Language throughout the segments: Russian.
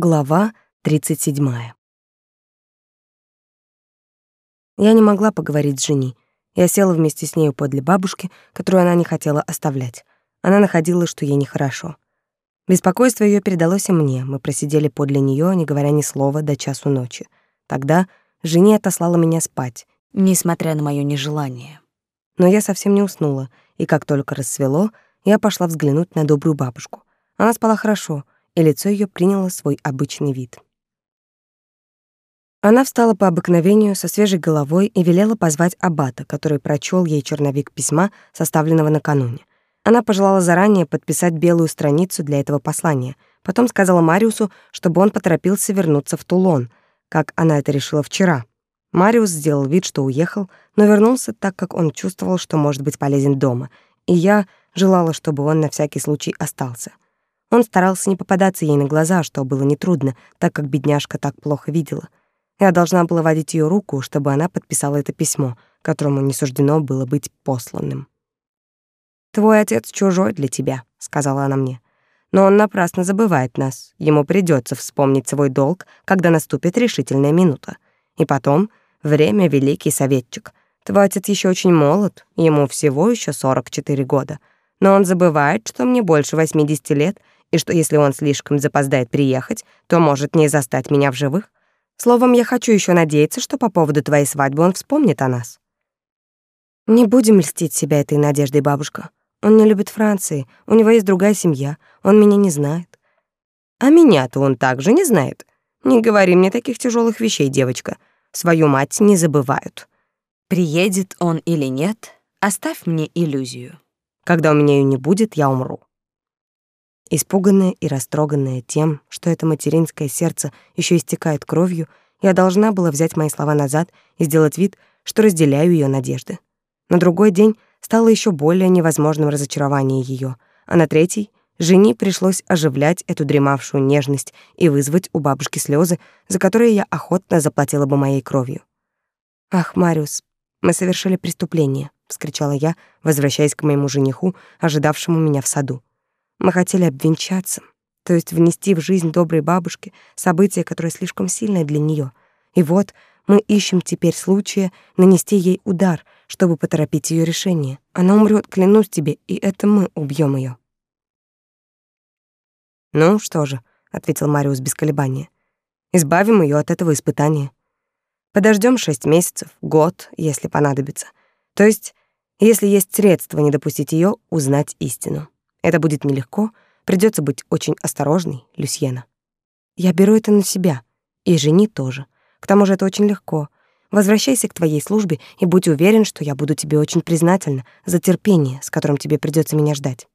Глава 37. Я не могла поговорить с Жени. Я села вместе с нею подле бабушки, которую она не хотела оставлять. Она находила, что ей нехорошо. Беспокойство ее передалось и мне. Мы просидели подле нее, не говоря ни слова, до часу ночи. Тогда Жени отослала меня спать, несмотря на моё нежелание. Но я совсем не уснула, и как только рассвело, я пошла взглянуть на добрую бабушку. Она спала хорошо — и лицо ее приняло свой обычный вид. Она встала по обыкновению со свежей головой и велела позвать аббата, который прочел ей черновик письма, составленного накануне. Она пожелала заранее подписать белую страницу для этого послания. Потом сказала Мариусу, чтобы он поторопился вернуться в Тулон, как она это решила вчера. Мариус сделал вид, что уехал, но вернулся, так как он чувствовал, что может быть полезен дома, и я желала, чтобы он на всякий случай остался. Он старался не попадаться ей на глаза, что было нетрудно, так как бедняжка так плохо видела. Я должна была водить ее руку, чтобы она подписала это письмо, которому не суждено было быть посланным. «Твой отец чужой для тебя», — сказала она мне. «Но он напрасно забывает нас. Ему придется вспомнить свой долг, когда наступит решительная минута. И потом, время — великий советчик. Твой отец еще очень молод, ему всего еще 44 года. Но он забывает, что мне больше 80 лет, и что если он слишком запоздает приехать, то может не застать меня в живых. Словом, я хочу еще надеяться, что по поводу твоей свадьбы он вспомнит о нас. Не будем льстить себя этой надеждой, бабушка. Он не любит Франции, у него есть другая семья, он меня не знает. А меня-то он также не знает. Не говори мне таких тяжелых вещей, девочка. Свою мать не забывают. Приедет он или нет, оставь мне иллюзию. Когда у меня ее не будет, я умру. Испуганная и растроганная тем, что это материнское сердце еще истекает кровью, я должна была взять мои слова назад и сделать вид, что разделяю ее надежды. На другой день стало еще более невозможным разочарование ее, а на третий жени пришлось оживлять эту дремавшую нежность и вызвать у бабушки слезы, за которые я охотно заплатила бы моей кровью. «Ах, Мариус, мы совершили преступление», — вскричала я, возвращаясь к моему жениху, ожидавшему меня в саду. Мы хотели обвенчаться, то есть внести в жизнь доброй бабушки событие, которое слишком сильное для нее. И вот мы ищем теперь случая нанести ей удар, чтобы поторопить ее решение. Она умрет, клянусь тебе, и это мы убьем ее. Ну что же, ответил Мариус без колебания. Избавим ее от этого испытания. Подождем шесть месяцев, год, если понадобится. То есть, если есть средства не допустить ее узнать истину. Это будет нелегко, придется быть очень осторожной, Люсьена. Я беру это на себя, и жени тоже. К тому же это очень легко. Возвращайся к твоей службе и будь уверен, что я буду тебе очень признательна за терпение, с которым тебе придется меня ждать.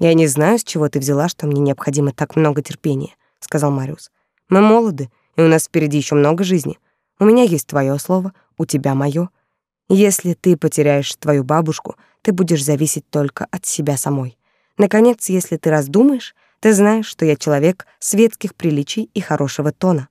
Я не знаю, с чего ты взяла, что мне необходимо так много терпения, сказал Мариус. Мы молоды, и у нас впереди еще много жизни. У меня есть твое слово, у тебя мое. Если ты потеряешь твою бабушку, ты будешь зависеть только от себя самой. Наконец, если ты раздумаешь, ты знаешь, что я человек светских приличий и хорошего тона.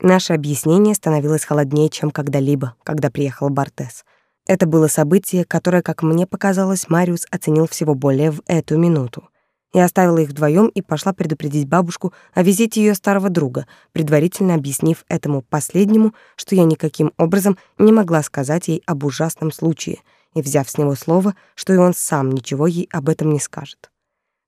Наше объяснение становилось холоднее, чем когда-либо, когда приехал Бартес. Это было событие, которое, как мне показалось, Мариус оценил всего более в эту минуту. Я оставила их вдвоем и пошла предупредить бабушку о визите ее старого друга, предварительно объяснив этому последнему, что я никаким образом не могла сказать ей об ужасном случае, и взяв с него слово, что и он сам ничего ей об этом не скажет.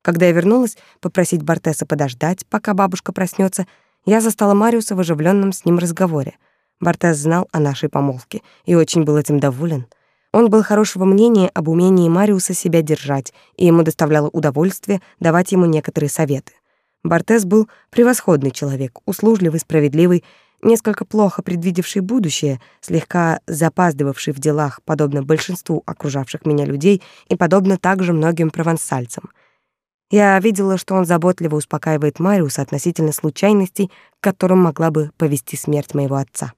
Когда я вернулась попросить Бартеса подождать, пока бабушка проснется, я застала Мариуса в оживленном с ним разговоре. Бартес знал о нашей помолвке и очень был этим доволен — он был хорошего мнения об умении Мариуса себя держать, и ему доставляло удовольствие давать ему некоторые советы. Бартес был превосходный человек, услужливый, справедливый, несколько плохо предвидевший будущее, слегка запаздывавший в делах, подобно большинству окружавших меня людей и подобно также многим провансальцам. Я видела, что он заботливо успокаивает Мариуса относительно случайностей, к которым могла бы повести смерть моего отца.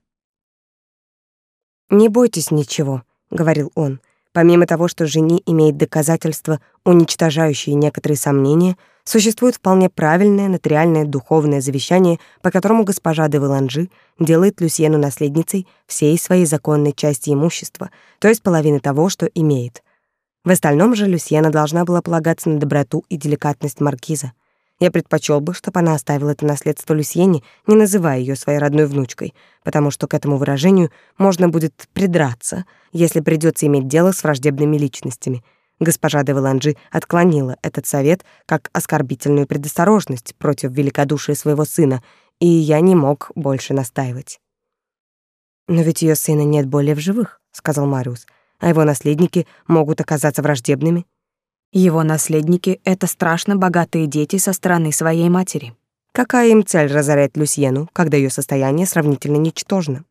«Не бойтесь ничего», — говорил он. Помимо того, что жени имеет доказательства, уничтожающие некоторые сомнения, существует вполне правильное нотариальное духовное завещание, по которому госпожа де Валанжи делает Люсьену наследницей всей своей законной части имущества, то есть половины того, что имеет. В остальном же Люсьена должна была полагаться на доброту и деликатность маркиза. Я предпочел бы, чтобы она оставила это наследство Люсьене, не называя ее своей родной внучкой, потому что к этому выражению можно будет придраться, если придется иметь дело с враждебными личностями. Госпожа де Валанжи отклонила этот совет как оскорбительную предосторожность против великодушия своего сына, и я не мог больше настаивать. «Но ведь ее сына нет более в живых», — сказал Мариус, «а его наследники могут оказаться враждебными». Его наследники — это страшно богатые дети со стороны своей матери. Какая им цель разорять Люсьену, когда ее состояние сравнительно ничтожно?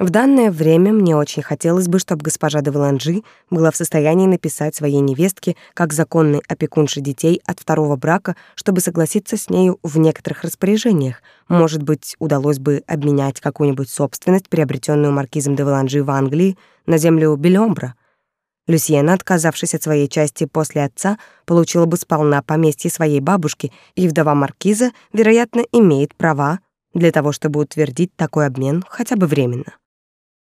В данное время мне очень хотелось бы, чтобы госпожа де Валанжи была в состоянии написать своей невестке, как законной опекунше детей от второго брака, чтобы согласиться с нею в некоторых распоряжениях. Может быть, удалось бы обменять какую-нибудь собственность, приобретенную маркизом де Валанжи в Англии, на землю Белёмбра, Люсьена, отказавшись от своей части после отца, получила бы сполна поместье своей бабушки, и вдова маркиза, вероятно, имеет права для того, чтобы утвердить такой обмен хотя бы временно.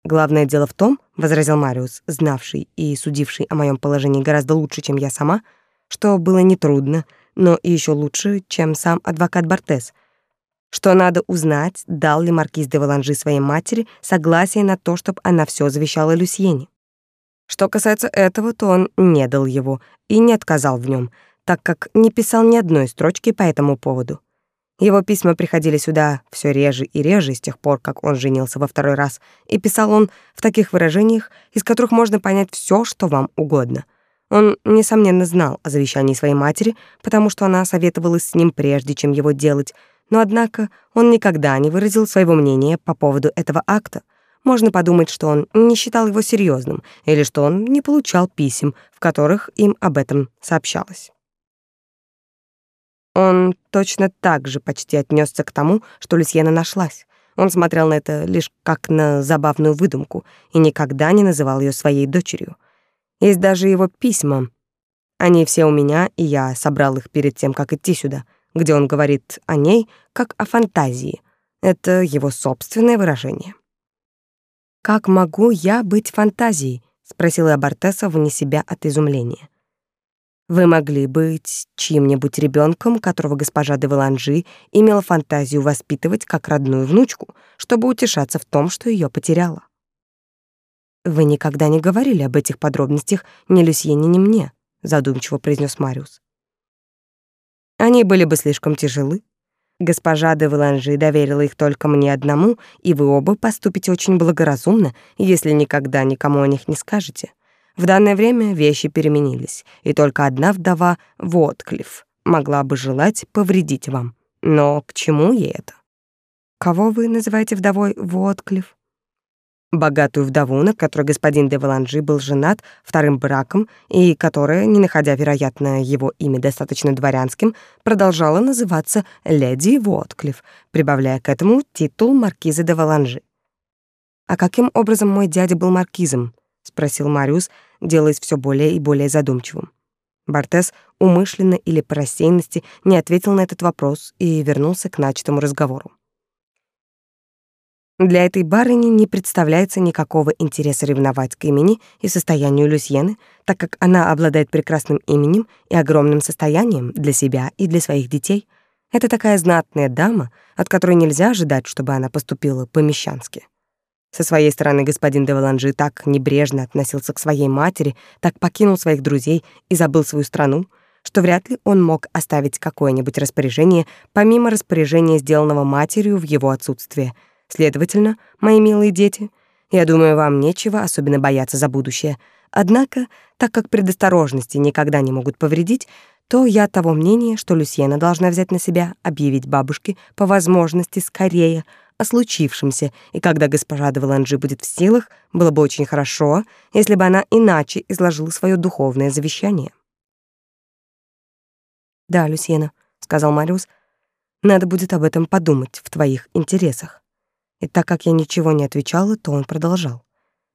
Главное дело в том, возразил Мариус, знавший и судивший о моем положении гораздо лучше, чем я сама, что было нетрудно, но и еще лучше, чем сам адвокат Бартес, что надо узнать, дал ли маркиз де Валанжи своей матери согласие на то, чтобы она все завещала Люсьене. Что касается этого, то он не дал его и не отказал в нем, так как не писал ни одной строчки по этому поводу. Его письма приходили сюда все реже и реже с тех пор, как он женился во второй раз, и писал он в таких выражениях, из которых можно понять все, что вам угодно. Он, несомненно, знал о завещании своей матери, потому что она советовалась с ним прежде, чем его делать, но, однако, он никогда не выразил своего мнения по поводу этого акта — можно подумать, что он не считал его серьезным или что он не получал писем, в которых им об этом сообщалось. Он точно так же почти отнесся к тому, что Люсьена нашлась. Он смотрел на это лишь как на забавную выдумку и никогда не называл ее своей дочерью. Есть даже его письма. Они все у меня, и я собрал их перед тем, как идти сюда, где он говорит о ней как о фантазии. Это его собственное выражение. «Как могу я быть фантазией?» — спросила Бартеса вне себя от изумления. «Вы могли быть чьим-нибудь ребенком, которого госпожа де Валанжи имела фантазию воспитывать как родную внучку, чтобы утешаться в том, что ее потеряла». «Вы никогда не говорили об этих подробностях ни Люсьене, ни мне», — задумчиво произнес Мариус. «Они были бы слишком тяжелы», Госпожа де Валанжи доверила их только мне одному, и вы оба поступите очень благоразумно, если никогда никому о них не скажете. В данное время вещи переменились, и только одна вдова, Вотклифф, могла бы желать повредить вам. Но к чему ей это? Кого вы называете вдовой Вотклифф? Богатую вдову, на которой господин де Валанжи был женат вторым браком и которая, не находя, вероятно, его имя достаточно дворянским, продолжала называться леди Вотклифф, прибавляя к этому титул маркизы де Валанжи. «А каким образом мой дядя был маркизом?» — спросил Мариус, делаясь все более и более задумчивым. Бартес умышленно или по рассеянности не ответил на этот вопрос и вернулся к начатому разговору. Для этой барыни не представляется никакого интереса ревновать к имени и состоянию Люсьены, так как она обладает прекрасным именем и огромным состоянием для себя и для своих детей. Это такая знатная дама, от которой нельзя ожидать, чтобы она поступила по-мещански. Со своей стороны господин де Валанжи так небрежно относился к своей матери, так покинул своих друзей и забыл свою страну, что вряд ли он мог оставить какое-нибудь распоряжение, помимо распоряжения, сделанного матерью в его отсутствие — Следовательно, мои милые дети, я думаю, вам нечего особенно бояться за будущее. Однако, так как предосторожности никогда не могут повредить, то я того мнения, что Люсьена должна взять на себя объявить бабушке по возможности скорее о случившемся, и когда госпожа де Валанжи будет в силах, было бы очень хорошо, если бы она иначе изложила свое духовное завещание. «Да, Люсьена», — сказал Мариус, — «надо будет об этом подумать в твоих интересах». И так как я ничего не отвечала, то он продолжал.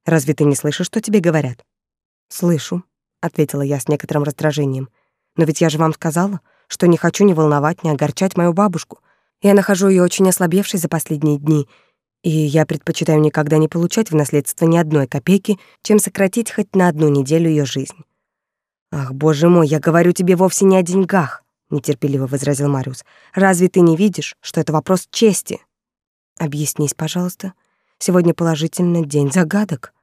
«Разве ты не слышишь, что тебе говорят?» «Слышу», — ответила я с некоторым раздражением. «Но ведь я же вам сказала, что не хочу ни волновать, ни огорчать мою бабушку. Я нахожу ее очень ослабевшей за последние дни, и я предпочитаю никогда не получать в наследство ни одной копейки, чем сократить хоть на одну неделю ее жизнь». «Ах, боже мой, я говорю тебе вовсе не о деньгах», нетерпеливо возразил Мариус. Разве ты не видишь, что это вопрос чести? Объяснись, пожалуйста. Сегодня положительно день загадок.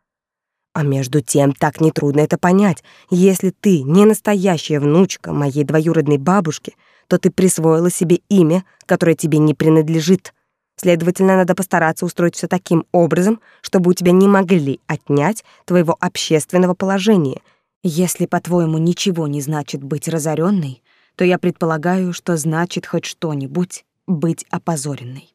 А между тем, так нетрудно это понять. Если ты не настоящая внучка моей двоюродной бабушки, то ты присвоила себе имя, которое тебе не принадлежит. Следовательно, надо постараться устроить все таким образом, чтобы у тебя не могли отнять твоего общественного положения. Если, по-твоему, ничего не значит быть разоренной, то я предполагаю, что значит хоть что-нибудь быть опозоренной.